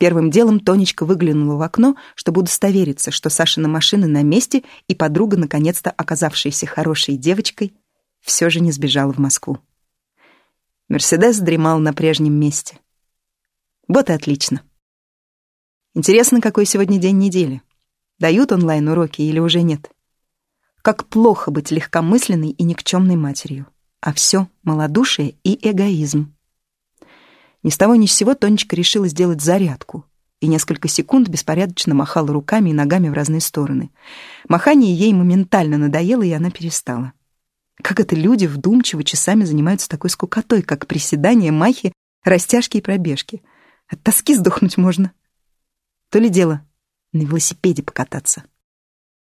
Первым делом Тонечка выглянула в окно, чтобы удостовериться, что Сашина машина на месте и подруга, наконец-то оказавшаяся хорошей девочкой, все же не сбежала в Москву. Мерседес дремал на прежнем месте. Вот и отлично. Интересно, какой сегодня день недели. Дают онлайн-уроки или уже нет? Как плохо быть легкомысленной и никчемной матерью. А все малодушие и эгоизм. Ни с того ни с сего Тонечка решила сделать зарядку и несколько секунд беспорядочно махала руками и ногами в разные стороны. Махание ей моментально надоело, и она перестала. Как это люди вдумчиво часами занимаются такой скукотой, как приседания, махи, растяжки и пробежки. От тоски сдохнуть можно. То ли дело на велосипеде покататься.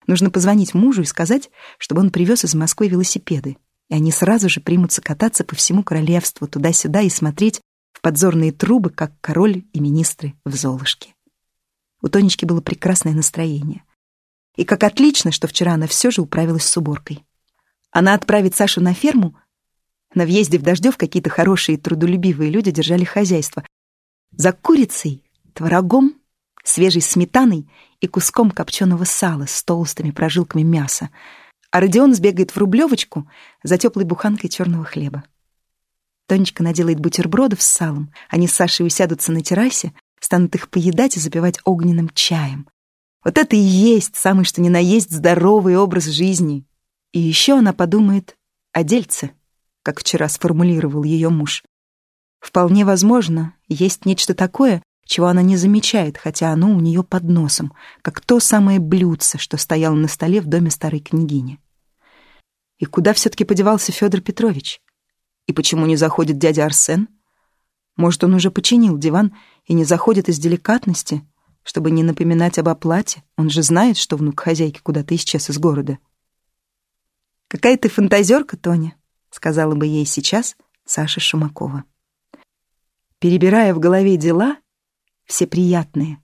Нужно позвонить мужу и сказать, чтобы он привез из Москвы велосипеды, и они сразу же примутся кататься по всему королевству, туда-сюда и смотреть подзорные трубы, как король и министры в Золушке. У Тонечки было прекрасное настроение. И как отлично, что вчера она все же управилась с уборкой. Она отправит Сашу на ферму. На въезде в Дождев какие-то хорошие трудолюбивые люди держали хозяйство. За курицей, творогом свежей сметаной и куском копченого сала с толстыми прожилками мяса, а Родион сбегает в Рублевочку за теплой буханкой черного хлеба. Тонечка наделает бутербродов с салом, они с Сашей усядутся на террасе, станут их поедать и запивать огненным чаем. Вот это и есть самый что ни на есть здоровый образ жизни. И еще она подумает о дельце, как вчера сформулировал ее муж. Вполне возможно, есть нечто такое, чего она не замечает, хотя оно у нее под носом, как то самое блюдце, что стояло на столе в доме старой княгини. И куда все-таки подевался Федор Петрович? И почему не заходит дядя Арсен? Может, он уже починил диван и не заходит из деликатности, чтобы не напоминать об оплате? Он же знает, что внук хозяйки куда-то исчез из города. «Какая ты фантазерка, Тоня», — сказала бы ей сейчас Саша Шумакова. Перебирая в голове дела, все приятные.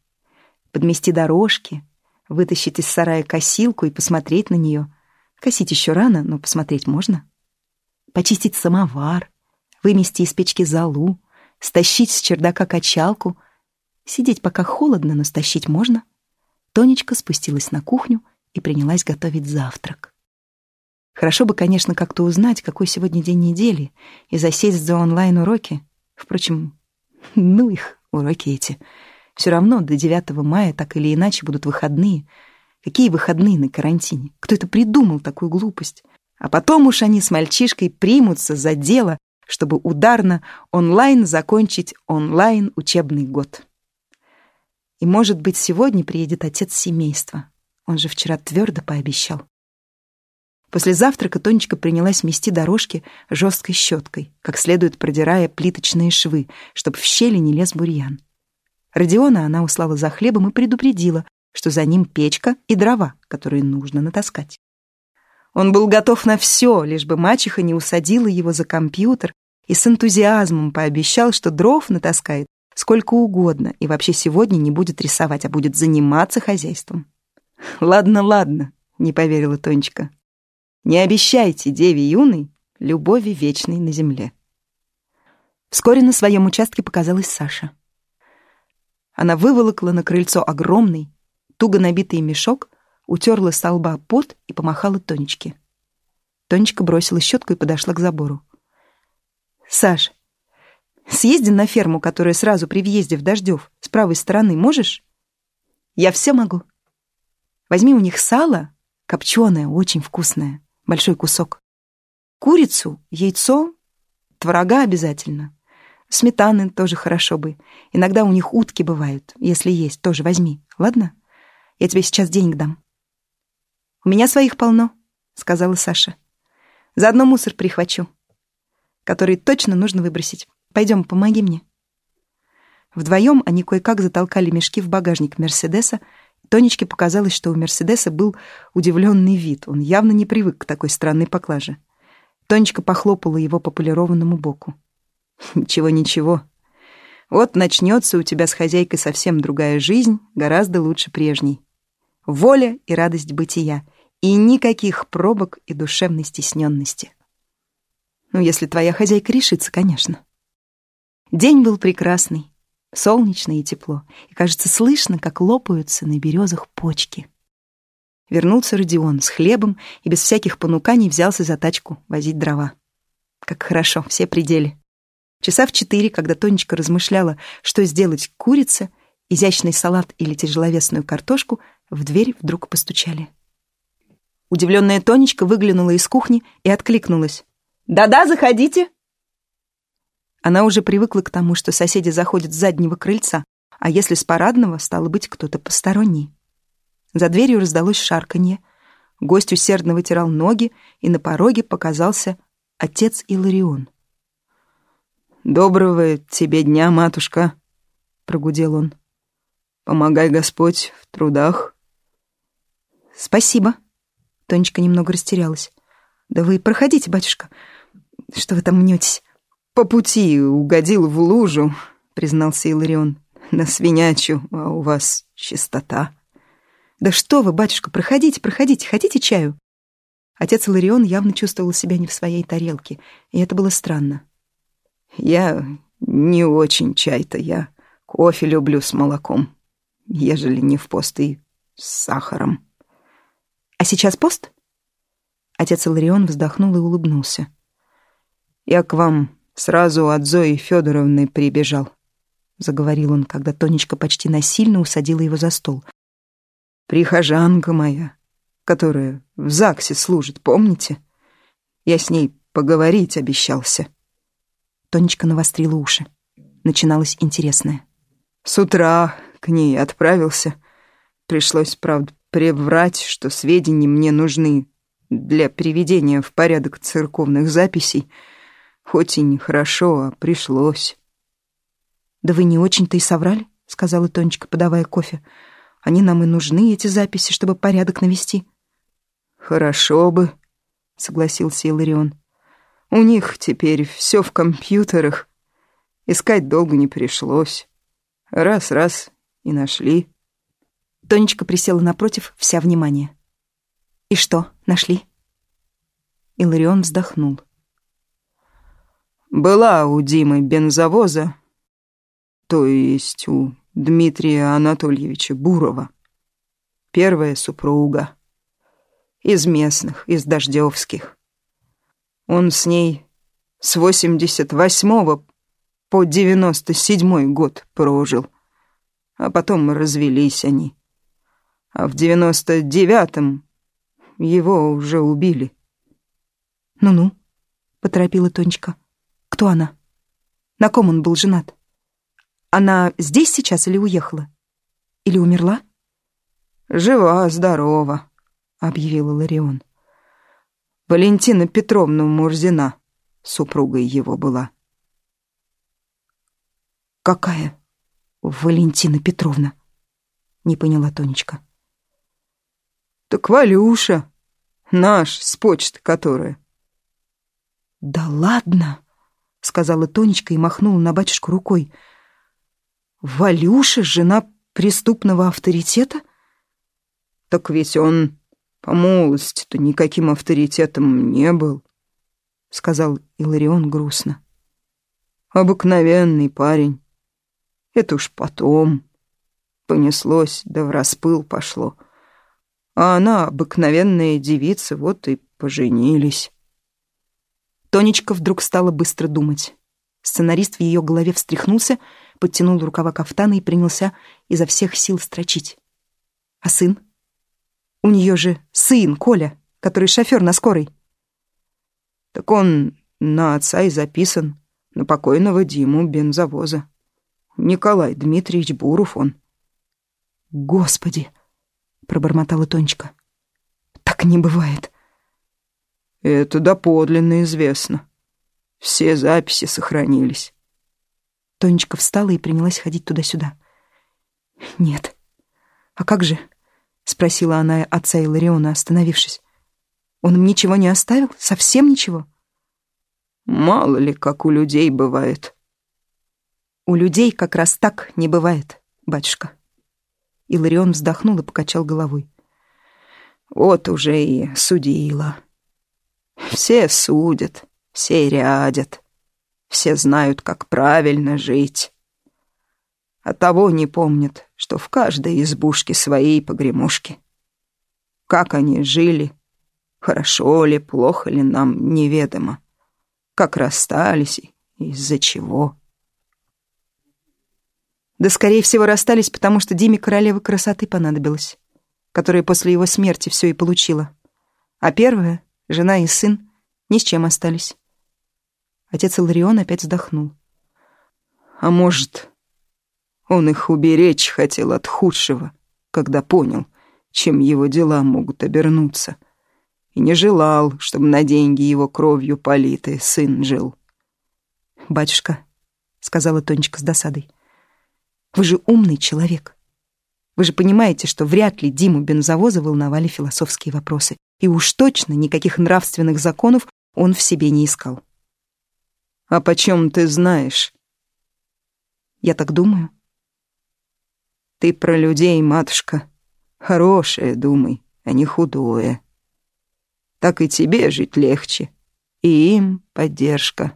Подмести дорожки, вытащить из сарая косилку и посмотреть на нее. Косить еще рано, но посмотреть можно. Почистить самовар, вымести из печки золу, стащить с чердака качалку. Сидеть пока холодно, но стащить можно. Тонечка спустилась на кухню и принялась готовить завтрак. Хорошо бы, конечно, как-то узнать, какой сегодня день недели, и засесть за онлайн-уроки. Впрочем, ну их, уроки эти. Все равно до 9 мая так или иначе будут выходные. Какие выходные на карантине? Кто это придумал, такую глупость? А потом уж они с мальчишкой примутся за дело, чтобы ударно онлайн закончить онлайн учебный год. И, может быть, сегодня приедет отец семейства. Он же вчера твердо пообещал. После завтрака Тонечка принялась мести дорожки жесткой щеткой, как следует продирая плиточные швы, чтобы в щели не лез бурьян. Родиона она услала за хлебом и предупредила, что за ним печка и дрова, которые нужно натаскать. Он был готов на все, лишь бы мачеха не усадила его за компьютер и с энтузиазмом пообещал, что дров натаскает сколько угодно и вообще сегодня не будет рисовать, а будет заниматься хозяйством. «Ладно, ладно», — не поверила Тонечка. Не обещайте деве юной любови вечной на земле. Вскоре на своем участке показалась Саша. Она выволокла на крыльцо огромный, туго набитый мешок, утерла с лба пот и помахала Тонечке. Тонечка бросила щетку и подошла к забору. «Саш, съезди на ферму, которая сразу при въезде в Дождев, с правой стороны, можешь?» «Я все могу. Возьми у них сало, копченое, очень вкусное большой кусок. Курицу, яйцо, творога обязательно. Сметаны тоже хорошо бы. Иногда у них утки бывают. Если есть, тоже возьми. Ладно? Я тебе сейчас денег дам. У меня своих полно, сказала Саша. Заодно мусор прихвачу, который точно нужно выбросить. Пойдем, помоги мне. Вдвоем они кое-как затолкали мешки в багажник Мерседеса Тонечке показалось, что у Мерседеса был удивленный вид. Он явно не привык к такой странной поклаже. Тонечка похлопала его по полированному боку. «Ничего, ничего. Вот начнется у тебя с хозяйкой совсем другая жизнь, гораздо лучше прежней. Воля и радость бытия, и никаких пробок и душевной стесненности. Ну, если твоя хозяйка решится, конечно». День был прекрасный. Солнечно и тепло, и, кажется, слышно, как лопаются на березах почки. Вернулся Родион с хлебом и без всяких понуканий взялся за тачку возить дрова. Как хорошо, все пределы. Часа в четыре, когда Тонечка размышляла, что сделать курице, изящный салат или тяжеловесную картошку, в дверь вдруг постучали. Удивленная Тонечка выглянула из кухни и откликнулась. «Да-да, заходите!» Она уже привыкла к тому, что соседи заходят с заднего крыльца, а если с парадного, стало быть, кто-то посторонний. За дверью раздалось шарканье. Гость усердно вытирал ноги, и на пороге показался отец Иларион. «Доброго тебе дня, матушка!» — прогудел он. «Помогай, Господь, в трудах». «Спасибо». Тонечка немного растерялась. «Да вы проходите, батюшка. Что вы там мнетесь?» «По пути угодил в лужу», — признался Иларион. «На свинячу, а у вас чистота». «Да что вы, батюшка, проходите, проходите, хотите чаю?» Отец Иларион явно чувствовал себя не в своей тарелке, и это было странно. «Я не очень чай-то, я кофе люблю с молоком, ежели не в пост и с сахаром». «А сейчас пост?» Отец Иларион вздохнул и улыбнулся. «Я к вам Сразу от Зои Федоровны прибежал, заговорил он, когда Тонечка почти насильно усадила его за стол. Прихожанка моя, которая в ЗАГСе служит, помните? Я с ней поговорить обещался. Тонечка навострила уши. Начиналось интересное. С утра к ней отправился. Пришлось, правда, приврать, что сведения мне нужны для приведения в порядок церковных записей — Хоть и нехорошо, а пришлось. «Да вы не очень-то и соврали», — сказала Тонечка, подавая кофе. «Они нам и нужны, эти записи, чтобы порядок навести». «Хорошо бы», — согласился Иларион. «У них теперь все в компьютерах. Искать долго не пришлось. Раз-раз и нашли». Тонечка присела напротив, вся внимание. «И что, нашли?» Иларион вздохнул. Была у Димы бензовоза, то есть у Дмитрия Анатольевича Бурова. Первая супруга. Из местных, из дождевских. Он с ней с 88 по 97 год прожил. А потом развелись они. А в 99-м его уже убили. «Ну-ну», — поторопила Тонечка. Кто она? На ком он был женат? Она здесь сейчас или уехала? Или умерла? «Жива, здорова», — объявил Ларион. «Валентина Петровна Мурзина, супругой его была». «Какая Валентина Петровна?» — не поняла Тонечка. «Так Валюша, наш, с почты которая». «Да ладно!» — сказала Тонечка и махнула на батюшку рукой. «Валюша, жена преступного авторитета?» «Так ведь он по молодости-то никаким авторитетом не был», — сказал Иларион грустно. «Обыкновенный парень. Это уж потом. Понеслось, да в распыл пошло. А она обыкновенная девица, вот и поженились». Тонечка вдруг стала быстро думать. Сценарист в ее голове встряхнулся, подтянул рукава кафтана и принялся изо всех сил строчить. А сын? У нее же сын, Коля, который шофер на скорой. Так он на отца и записан, на покойного Диму бензовоза. Николай Дмитриевич Буров он. «Господи!» — пробормотала Тонечка. «Так не бывает. Это доподлинно известно. Все записи сохранились. Тонечка встала и принялась ходить туда-сюда. «Нет. А как же?» — спросила она отца Илариона, остановившись. «Он им ничего не оставил? Совсем ничего?» «Мало ли, как у людей бывает». «У людей как раз так не бывает, батюшка». Иларион вздохнул и покачал головой. «Вот уже и судила». Все судят, все рядят, все знают, как правильно жить. а того не помнят, что в каждой избушке свои погремушки. Как они жили, хорошо ли, плохо ли нам, неведомо. Как расстались и из-за чего. Да, скорее всего, расстались, потому что Диме королева красоты понадобилась, которая после его смерти все и получила. А первая, жена и сын, ни с чем остались. Отец Иларион опять вздохнул. А может, он их уберечь хотел от худшего, когда понял, чем его дела могут обернуться, и не желал, чтобы на деньги его кровью политый сын жил. «Батюшка», — сказала Тонечка с досадой, — «вы же умный человек. Вы же понимаете, что вряд ли Диму бензовоза волновали философские вопросы, и уж точно никаких нравственных законов он в себе не искал». «А почем ты знаешь?» «Я так думаю», ты про людей, матушка. Хорошее думай, а не худое. Так и тебе жить легче. И им поддержка.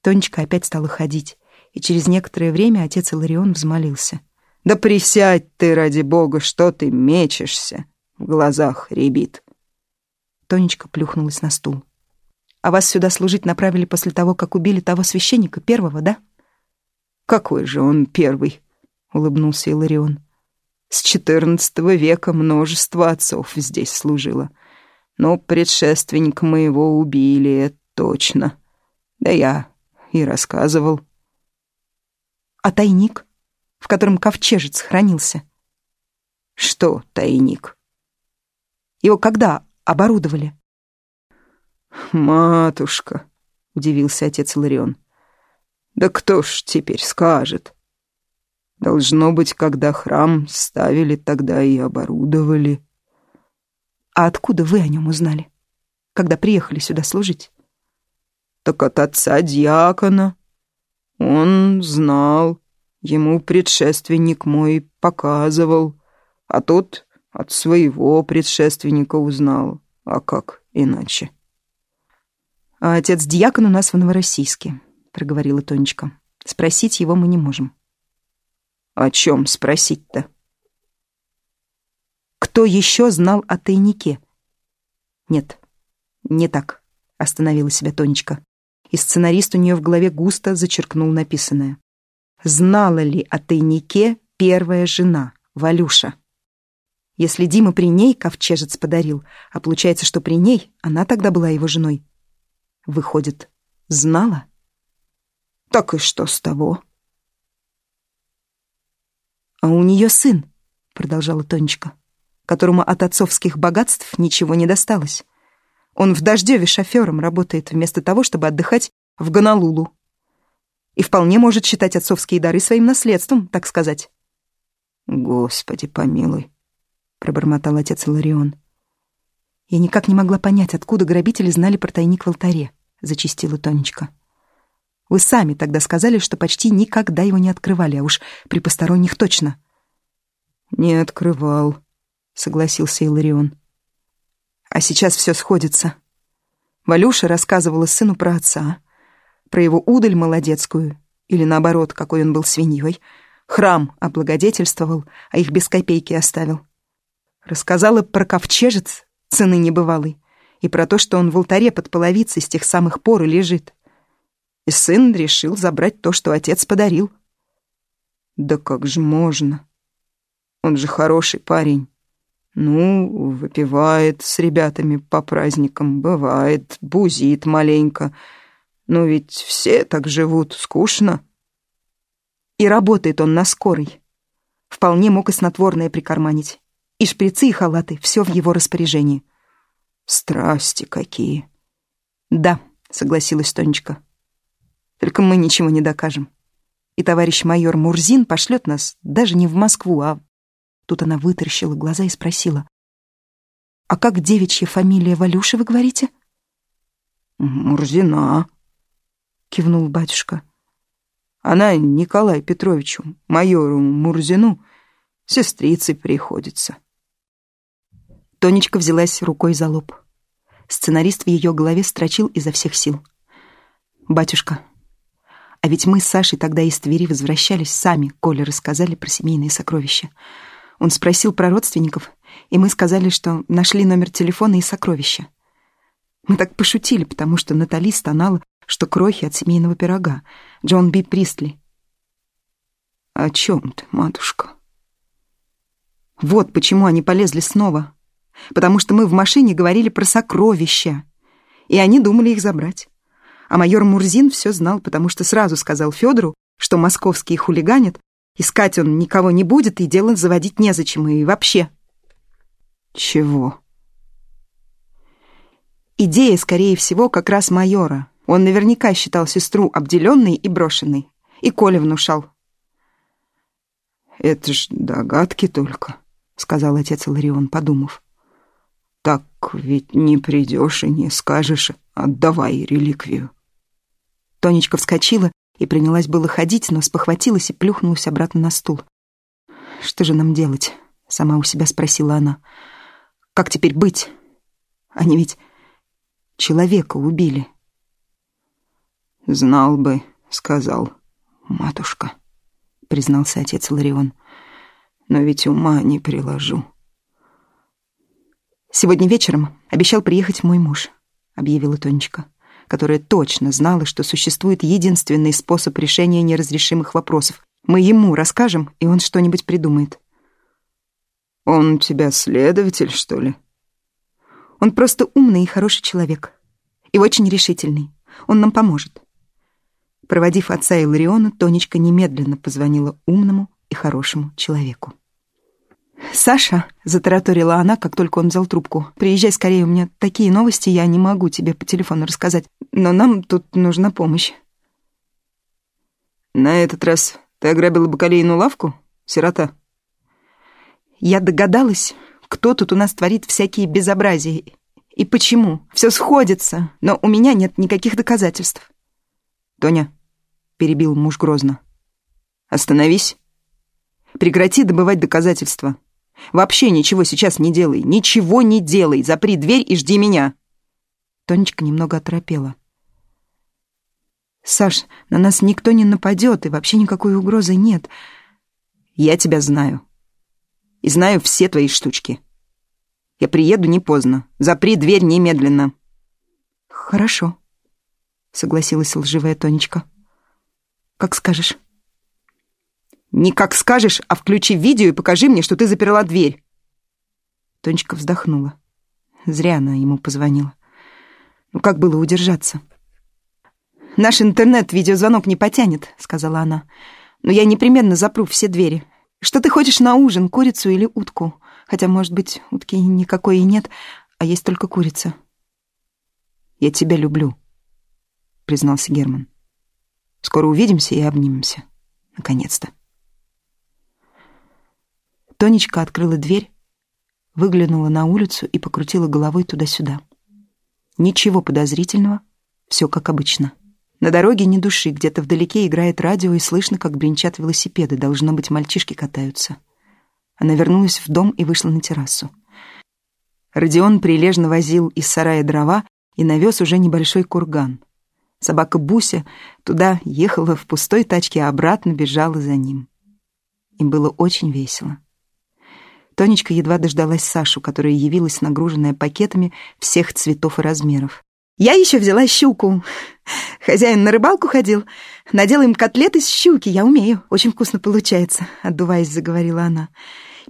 Тонечка опять стала ходить, и через некоторое время отец Иларион взмолился. «Да присядь ты, ради бога, что ты мечешься!» В глазах ребит. Тонечка плюхнулась на стул. «А вас сюда служить направили после того, как убили того священника первого, да?» «Какой же он первый?» — улыбнулся Иларион. «С четырнадцатого века множество отцов здесь служило. Но предшественник моего убили, точно. Да я и рассказывал». «А тайник, в котором ковчежец хранился?» «Что тайник?» «Его когда оборудовали?» «Матушка», — удивился отец Иларион. «Да кто ж теперь скажет?» Должно быть, когда храм ставили, тогда и оборудовали. А откуда вы о нем узнали, когда приехали сюда служить? Так от отца дьякона. Он знал, ему предшественник мой показывал, а тот от своего предшественника узнал. А как иначе? А отец дьякон у нас в Новороссийске, проговорила Тонечка. Спросить его мы не можем. О чем спросить-то? Кто еще знал о тайнике? Нет, не так, остановила себя Тонечка. И сценарист у нее в голове густо зачеркнул написанное. Знала ли о тайнике первая жена, Валюша? Если Дима при ней ковчежец подарил, а получается, что при ней она тогда была его женой. Выходит, знала? Так и что с того? «А у нее сын», — продолжала Тонечка, которому от отцовских богатств ничего не досталось. Он в Дождеве шофером работает вместо того, чтобы отдыхать в Гонолулу. И вполне может считать отцовские дары своим наследством, так сказать. «Господи помилуй», — пробормотал отец Иларион. «Я никак не могла понять, откуда грабители знали про тайник в алтаре», — зачистила Тонечка. Вы сами тогда сказали, что почти никогда его не открывали, а уж при посторонних точно. «Не открывал», — согласился Иларион. А сейчас все сходится. Валюша рассказывала сыну про отца, про его удаль молодецкую, или наоборот, какой он был свиньей. Храм облагодетельствовал, а их без копейки оставил. Рассказала про ковчежец, цены небывалой, и про то, что он в алтаре под половицей с тех самых пор и лежит и сын решил забрать то, что отец подарил. Да как же можно? Он же хороший парень. Ну, выпивает с ребятами по праздникам, бывает, бузит маленько. Но ведь все так живут, скучно. И работает он на скорой. Вполне мог и снотворное прикарманить. И шприцы, и халаты, все в его распоряжении. Страсти какие. Да, согласилась Тонечка. Только мы ничего не докажем. И товарищ майор Мурзин пошлет нас даже не в Москву, а... Тут она вытаращила глаза и спросила. «А как девичья фамилия Валюши, вы говорите?» «Мурзина», — кивнул батюшка. «Она Николаю Петровичу, майору Мурзину, сестрицей приходится». Тонечка взялась рукой за лоб. Сценарист в ее голове строчил изо всех сил. «Батюшка, А ведь мы с Сашей тогда из Твери возвращались сами, Коля рассказали про семейные сокровища. Он спросил про родственников, и мы сказали, что нашли номер телефона и сокровища. Мы так пошутили, потому что Натали стонала, что крохи от семейного пирога. Джон Би Пристли. «О чем ты, матушка?» Вот почему они полезли снова. Потому что мы в машине говорили про сокровища, и они думали их забрать. А майор Мурзин все знал, потому что сразу сказал Федору, что московские хулиганят, искать он никого не будет, и дело заводить незачем, и вообще. Чего? Идея, скорее всего, как раз майора. Он наверняка считал сестру обделенной и брошенной. И Коля внушал. «Это ж догадки только», — сказал отец Иларион, подумав. «Так ведь не придешь и не скажешь, отдавай реликвию». Тонечка вскочила и принялась было ходить, но спохватилась и плюхнулась обратно на стул. «Что же нам делать?» — сама у себя спросила она. «Как теперь быть? Они ведь человека убили». «Знал бы», — сказал матушка, — признался отец Ларион. «Но ведь ума не приложу». «Сегодня вечером обещал приехать мой муж», — объявила Тонечка, которая точно знала, что существует единственный способ решения неразрешимых вопросов. Мы ему расскажем, и он что-нибудь придумает. «Он у тебя следователь, что ли?» «Он просто умный и хороший человек. И очень решительный. Он нам поможет. Проводив отца Илариона, Тонечка немедленно позвонила умному и хорошему человеку. «Саша», — затараторила она, как только он взял трубку, «приезжай скорее, у меня такие новости, я не могу тебе по телефону рассказать, но нам тут нужна помощь». «На этот раз ты ограбила бакалейную лавку, сирота?» «Я догадалась, кто тут у нас творит всякие безобразия и почему. Все сходится, но у меня нет никаких доказательств». «Тоня, перебил муж грозно. «Остановись. Прекрати добывать доказательства. Вообще ничего сейчас не делай. Ничего не делай. Запри дверь и жди меня». Тонечка немного оторопела. «Саш, на нас никто не нападет, и вообще никакой угрозы нет. Я тебя знаю. И знаю все твои штучки. Я приеду не поздно. Запри дверь немедленно». «Хорошо», — согласилась лживая Тонечка. Как скажешь. Не как скажешь, а включи видео и покажи мне, что ты заперла дверь. Тонечка вздохнула. Зря она ему позвонила. Ну как было удержаться? «Наш интернет видеозвонок не потянет», — сказала она. «Но я непременно запру все двери. Что ты хочешь на ужин, курицу или утку? Хотя, может быть, утки никакой и нет, а есть только курица». «Я тебя люблю», — признался Герман. Скоро увидимся и обнимемся. Наконец-то. Тонечка открыла дверь, выглянула на улицу и покрутила головой туда-сюда. Ничего подозрительного, все как обычно. На дороге ни души, где-то вдалеке играет радио и слышно, как бренчат велосипеды, должно быть, мальчишки катаются. Она вернулась в дом и вышла на террасу. Родион прилежно возил из сарая дрова и навез уже небольшой курган — Собака Буся туда ехала в пустой тачке, а обратно бежала за ним. Им было очень весело. Тонечка едва дождалась Сашу, которая явилась нагруженная пакетами всех цветов и размеров. «Я еще взяла щуку. Хозяин на рыбалку ходил. Надела им котлеты с щуки. Я умею. Очень вкусно получается», — отдуваясь, заговорила она.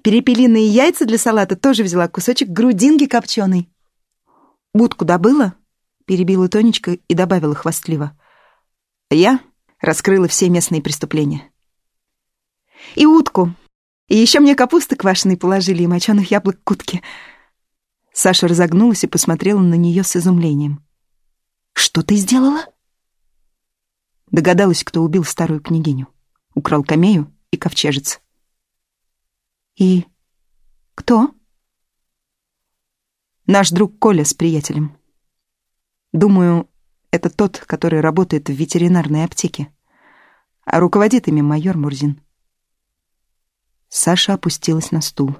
«Перепелиные яйца для салата тоже взяла кусочек грудинки копченой». «Утку добыла?» перебила Тонечка и добавила хвастливо. Я раскрыла все местные преступления. И утку. И еще мне капусты квашеной положили и моченых яблок к утке. Саша разогнулась и посмотрела на нее с изумлением. «Что ты сделала?» Догадалась, кто убил старую княгиню. Украл камею и ковчежец. «И кто?» «Наш друг Коля с приятелем». Думаю, это тот, который работает в ветеринарной аптеке. А руководит ими майор Мурзин. Саша опустилась на стул.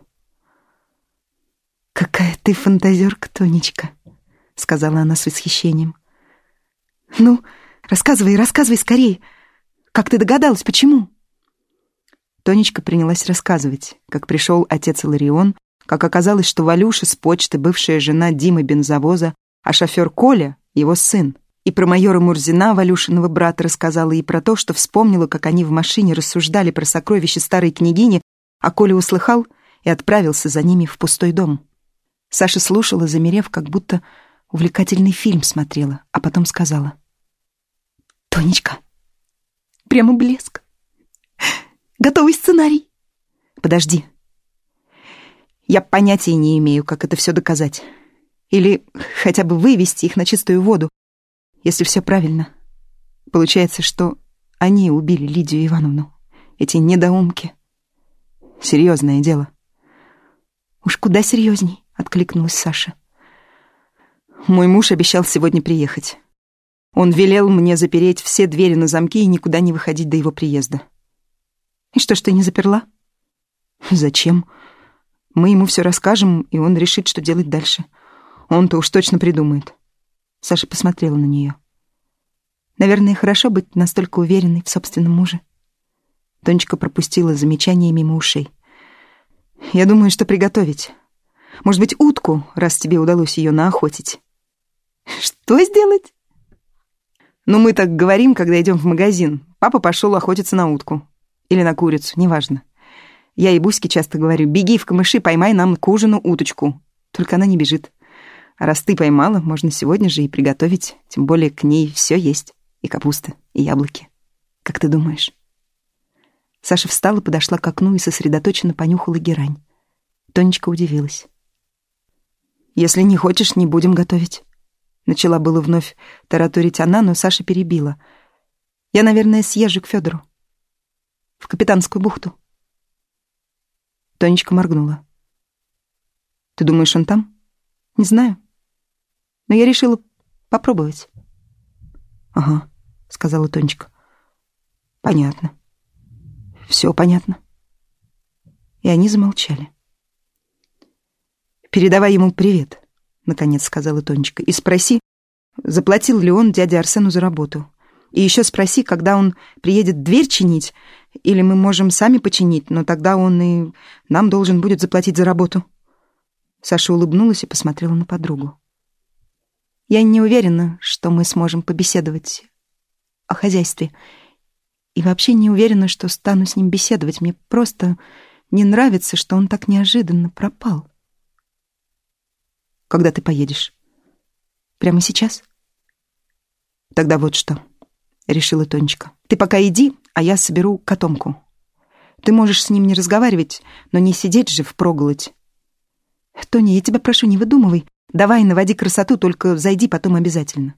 «Какая ты фантазерка, Тонечка», — сказала она с восхищением. «Ну, рассказывай, рассказывай скорее. Как ты догадалась, почему?» Тонечка принялась рассказывать, как пришел отец Иларион, как оказалось, что Валюша с почты бывшая жена Димы бензовоза, а шофер Коля — его сын. И про майора Мурзина, Валюшиного брата, рассказала, и про то, что вспомнила, как они в машине рассуждали про сокровища старой княгини, а Коля услыхал и отправился за ними в пустой дом. Саша слушала, замерев, как будто увлекательный фильм смотрела, а потом сказала. «Тонечка, прямо блеск. Готовый сценарий. Подожди. Я понятия не имею, как это все доказать. Или хотя бы вывести их на чистую воду, если все правильно. Получается, что они убили Лидию Ивановну. Эти недоумки. Серьезное дело. Уж куда серьезней, откликнулась Саша. Мой муж обещал сегодня приехать. Он велел мне запереть все двери на замки и никуда не выходить до его приезда. И что ж ты не заперла? Зачем? Мы ему все расскажем, и он решит, что делать дальше. Он-то уж точно придумает. Саша посмотрела на нее. Наверное, хорошо быть настолько уверенной в собственном муже. Тонечка пропустила замечание мимо ушей. Я думаю, что приготовить. Может быть, утку, раз тебе удалось ее наохотить. Что сделать? Ну, мы так говорим, когда идем в магазин. Папа пошел охотиться на утку. Или на курицу, неважно. Я и Буське часто говорю, беги в камыши, поймай нам к ужину уточку. Только она не бежит. А раз ты поймала, можно сегодня же и приготовить. Тем более к ней все есть. И капуста, и яблоки. Как ты думаешь? Саша встала, подошла к окну и сосредоточенно понюхала герань. Тонечка удивилась. «Если не хочешь, не будем готовить». Начала было вновь тараторить она, но Саша перебила. «Я, наверное, съезжу к Федору в Капитанскую бухту. Тонечка моргнула. «Ты думаешь, он там?» «Не знаю. Но я решила попробовать». «Ага», — сказала Тонечка. «Понятно. Все понятно». И они замолчали. «Передавай ему привет», — наконец сказала Тонечка, «и спроси, заплатил ли он дяде Арсену за работу. И еще спроси, когда он приедет дверь чинить, или мы можем сами починить, но тогда он и нам должен будет заплатить за работу». Саша улыбнулась и посмотрела на подругу. «Я не уверена, что мы сможем побеседовать о хозяйстве. И вообще не уверена, что стану с ним беседовать. Мне просто не нравится, что он так неожиданно пропал». «Когда ты поедешь?» «Прямо сейчас?» «Тогда вот что», — решила Тонечка. «Ты пока иди, а я соберу котомку. Ты можешь с ним не разговаривать, но не сидеть же впроголодь. Тони, я тебя прошу, не выдумывай. Давай, наводи красоту, только зайди потом обязательно.